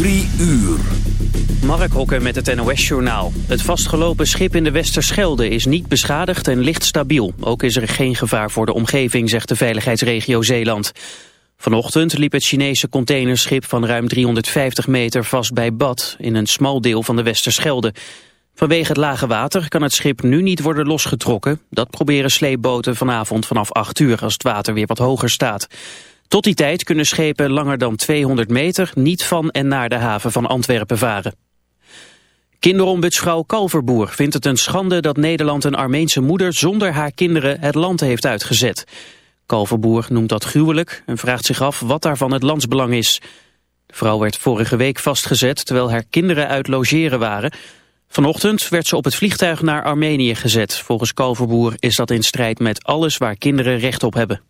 Drie uur. Mark Hokken met het NOS-journaal. Het vastgelopen schip in de Westerschelde is niet beschadigd en ligt stabiel. Ook is er geen gevaar voor de omgeving, zegt de veiligheidsregio Zeeland. Vanochtend liep het Chinese containerschip van ruim 350 meter vast bij Bad... in een smal deel van de Westerschelde. Vanwege het lage water kan het schip nu niet worden losgetrokken. Dat proberen sleepboten vanavond vanaf 8 uur als het water weer wat hoger staat. Tot die tijd kunnen schepen langer dan 200 meter niet van en naar de haven van Antwerpen varen. Kinderombudsvrouw Kalverboer vindt het een schande dat Nederland een Armeense moeder zonder haar kinderen het land heeft uitgezet. Kalverboer noemt dat gruwelijk en vraagt zich af wat daarvan het landsbelang is. De vrouw werd vorige week vastgezet terwijl haar kinderen uit logeren waren. Vanochtend werd ze op het vliegtuig naar Armenië gezet. Volgens Kalverboer is dat in strijd met alles waar kinderen recht op hebben.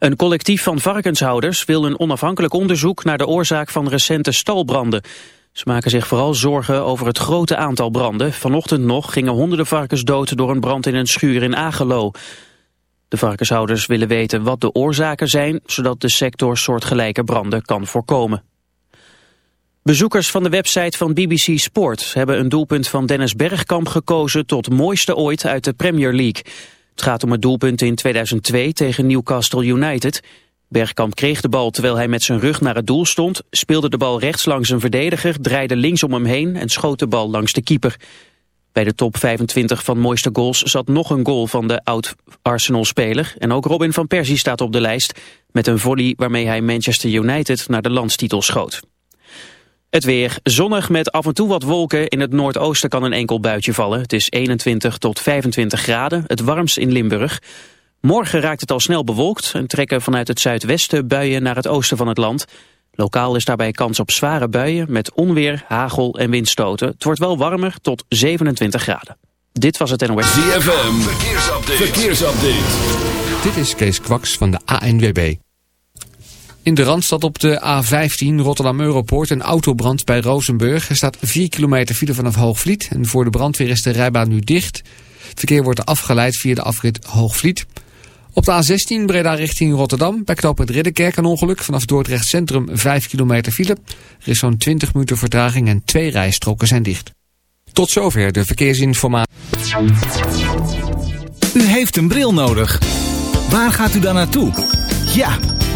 Een collectief van varkenshouders wil een onafhankelijk onderzoek naar de oorzaak van recente stalbranden. Ze maken zich vooral zorgen over het grote aantal branden. Vanochtend nog gingen honderden varkens dood door een brand in een schuur in Agelo. De varkenshouders willen weten wat de oorzaken zijn, zodat de sector soortgelijke branden kan voorkomen. Bezoekers van de website van BBC Sport hebben een doelpunt van Dennis Bergkamp gekozen tot mooiste ooit uit de Premier League. Het gaat om het doelpunt in 2002 tegen Newcastle United. Bergkamp kreeg de bal terwijl hij met zijn rug naar het doel stond, speelde de bal rechts langs een verdediger, draaide links om hem heen en schoot de bal langs de keeper. Bij de top 25 van mooiste goals zat nog een goal van de oud-Arsenal-speler. En ook Robin van Persie staat op de lijst met een volley waarmee hij Manchester United naar de landstitel schoot. Het weer zonnig met af en toe wat wolken. In het noordoosten kan een enkel buitje vallen. Het is 21 tot 25 graden, het warmst in Limburg. Morgen raakt het al snel bewolkt en trekken vanuit het zuidwesten buien naar het oosten van het land. Lokaal is daarbij kans op zware buien met onweer, hagel en windstoten. Het wordt wel warmer tot 27 graden. Dit was het NOS. ZFM, verkeersupdate. verkeersupdate. Dit is Kees Kwaks van de ANWB. In de Randstad op de A15 Rotterdam-Europoort een autobrand bij Rozenburg. Er staat 4 kilometer file vanaf Hoogvliet en voor de brandweer is de rijbaan nu dicht. Het verkeer wordt afgeleid via de afrit Hoogvliet. Op de A16 Breda richting Rotterdam bij knooppunt Ridderkerk een ongeluk. Vanaf Dordrecht Centrum 5 kilometer file. Er is zo'n 20 minuten vertraging en twee rijstroken zijn dicht. Tot zover de verkeersinformatie. U heeft een bril nodig. Waar gaat u dan naartoe? Ja,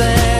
there.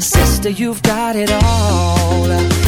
Sister, you've got it all.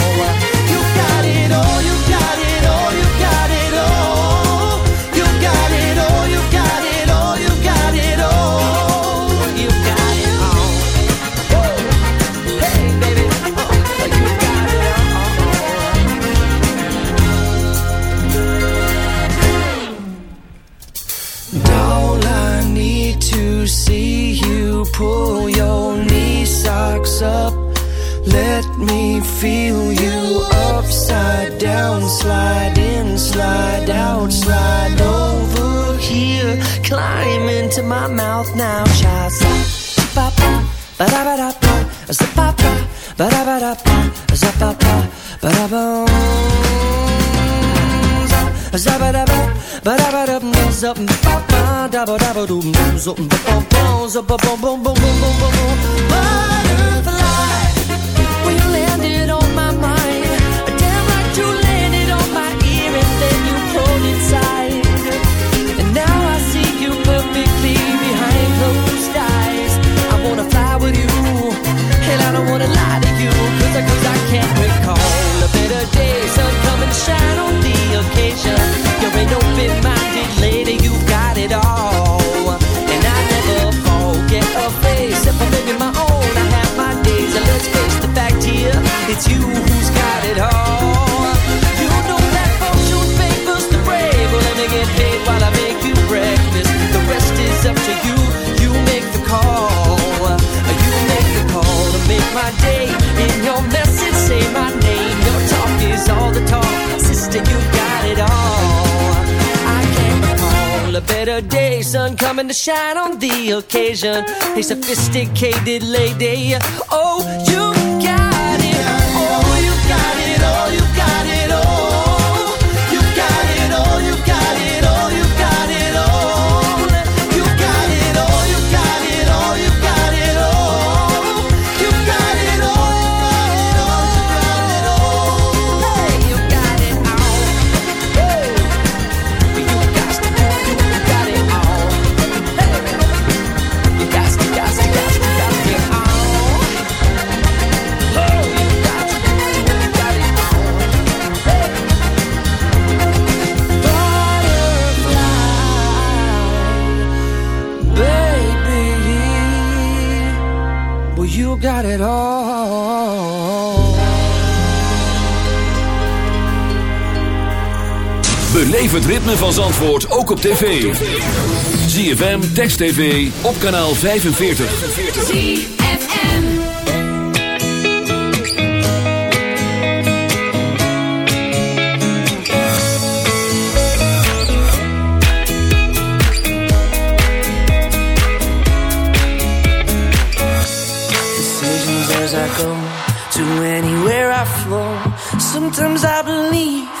Feel you upside down, slide in, slide out, slide over here, climb into my mouth now, child. Ba ba ba da ba da ba, za ba ba ba da ba da ba, za ba ba ba da ba. za ba da ba ba da ba da ba, za ba ba da ba da ba zo ba ba za ba ba ba ba ba ba ba. Butterfly. side. Sister, you got it all. I can't recall a better day. Sun coming to shine on the occasion. A sophisticated lady. Oh, Beleef het ritme van Zandvoort ook op tv. ZFM, Text TV, op kanaal 45. ZFM Decisions as I go, to anywhere I flow. Sometimes I believe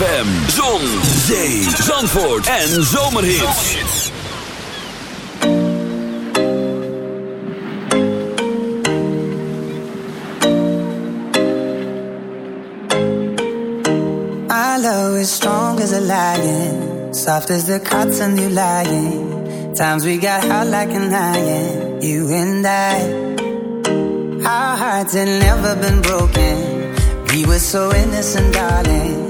ZFM, zon, zee, zandvoort en zomerhits. My love is strong as a lion, soft as the cotton you lying. Times we got hot like an iron, you and I. Our hearts had never been broken. We were so innocent, darling.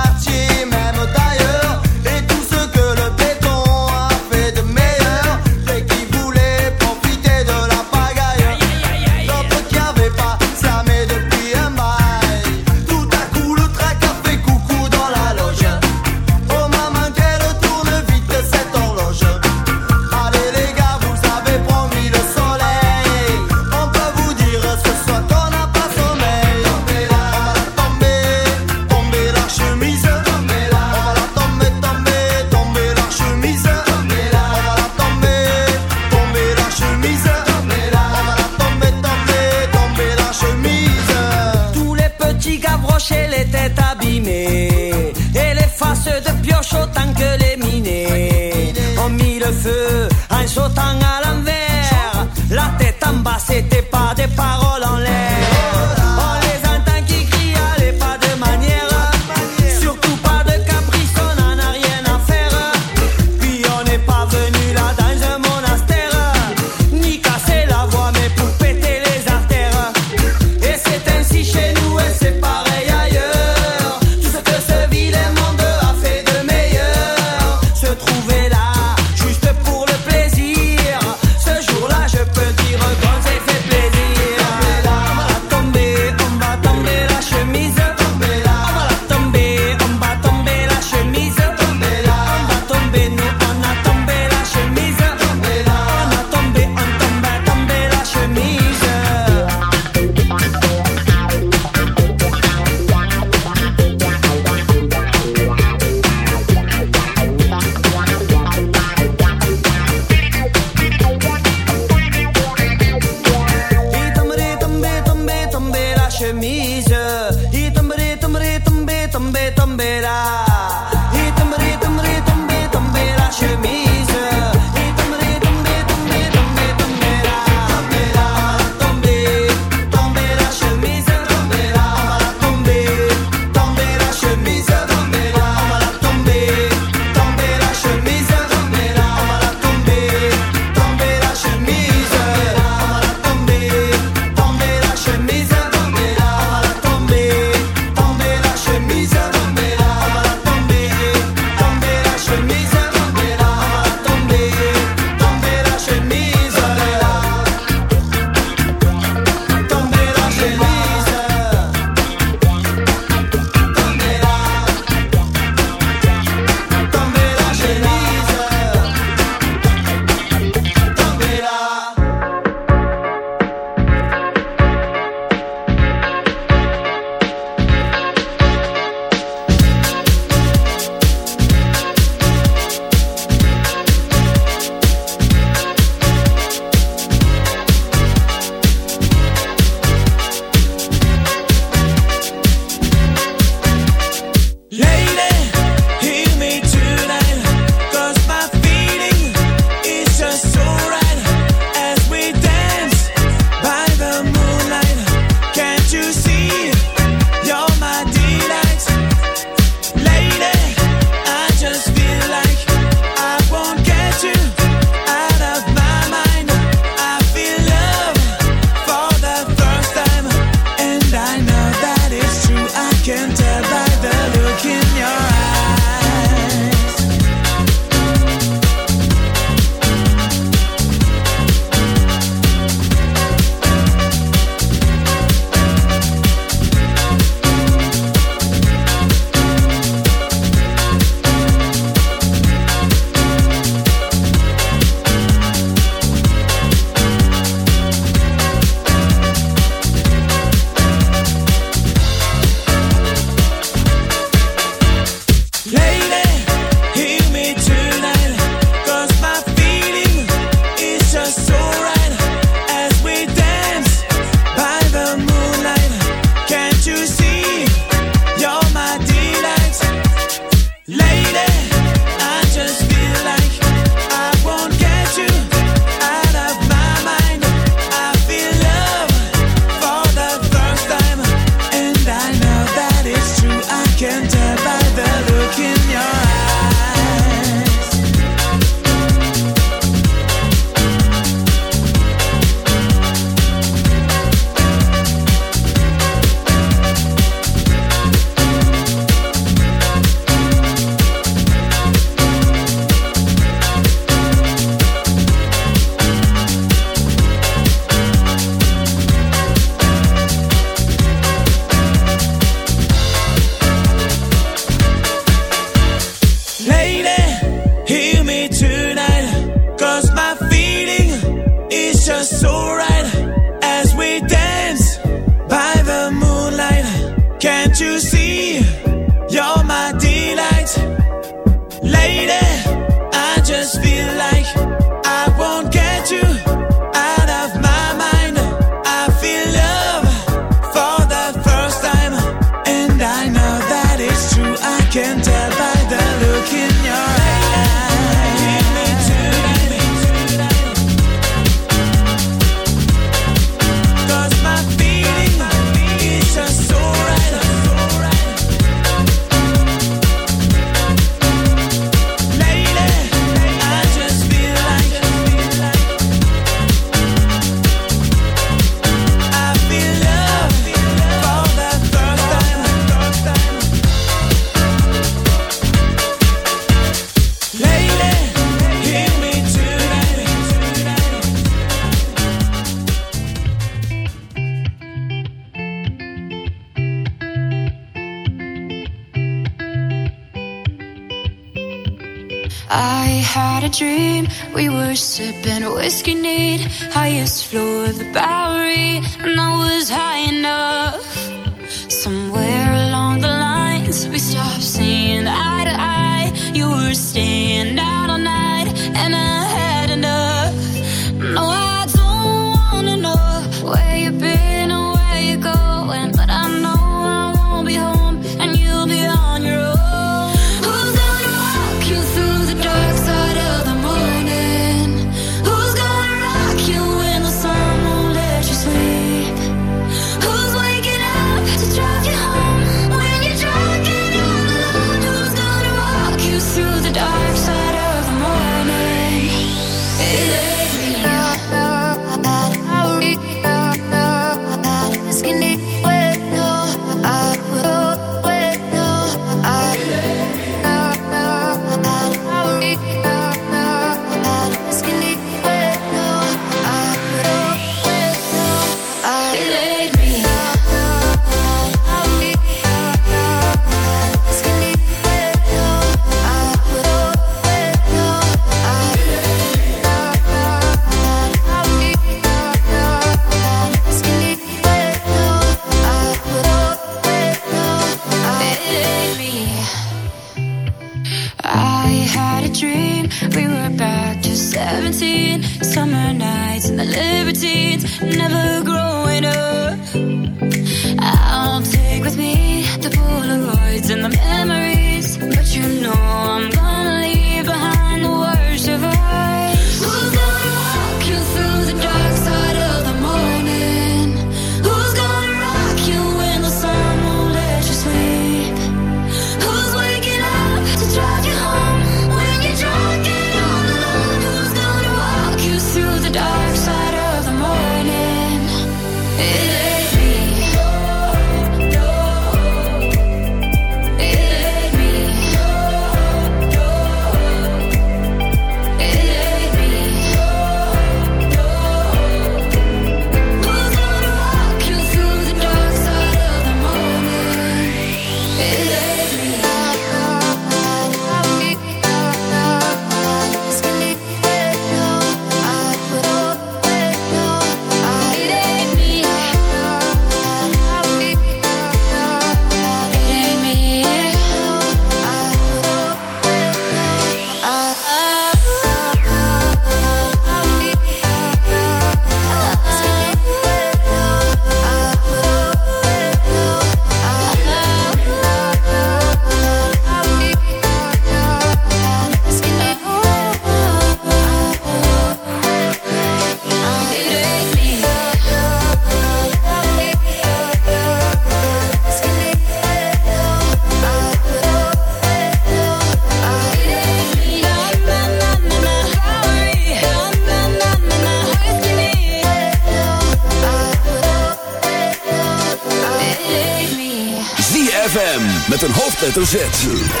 hoofdletter Z.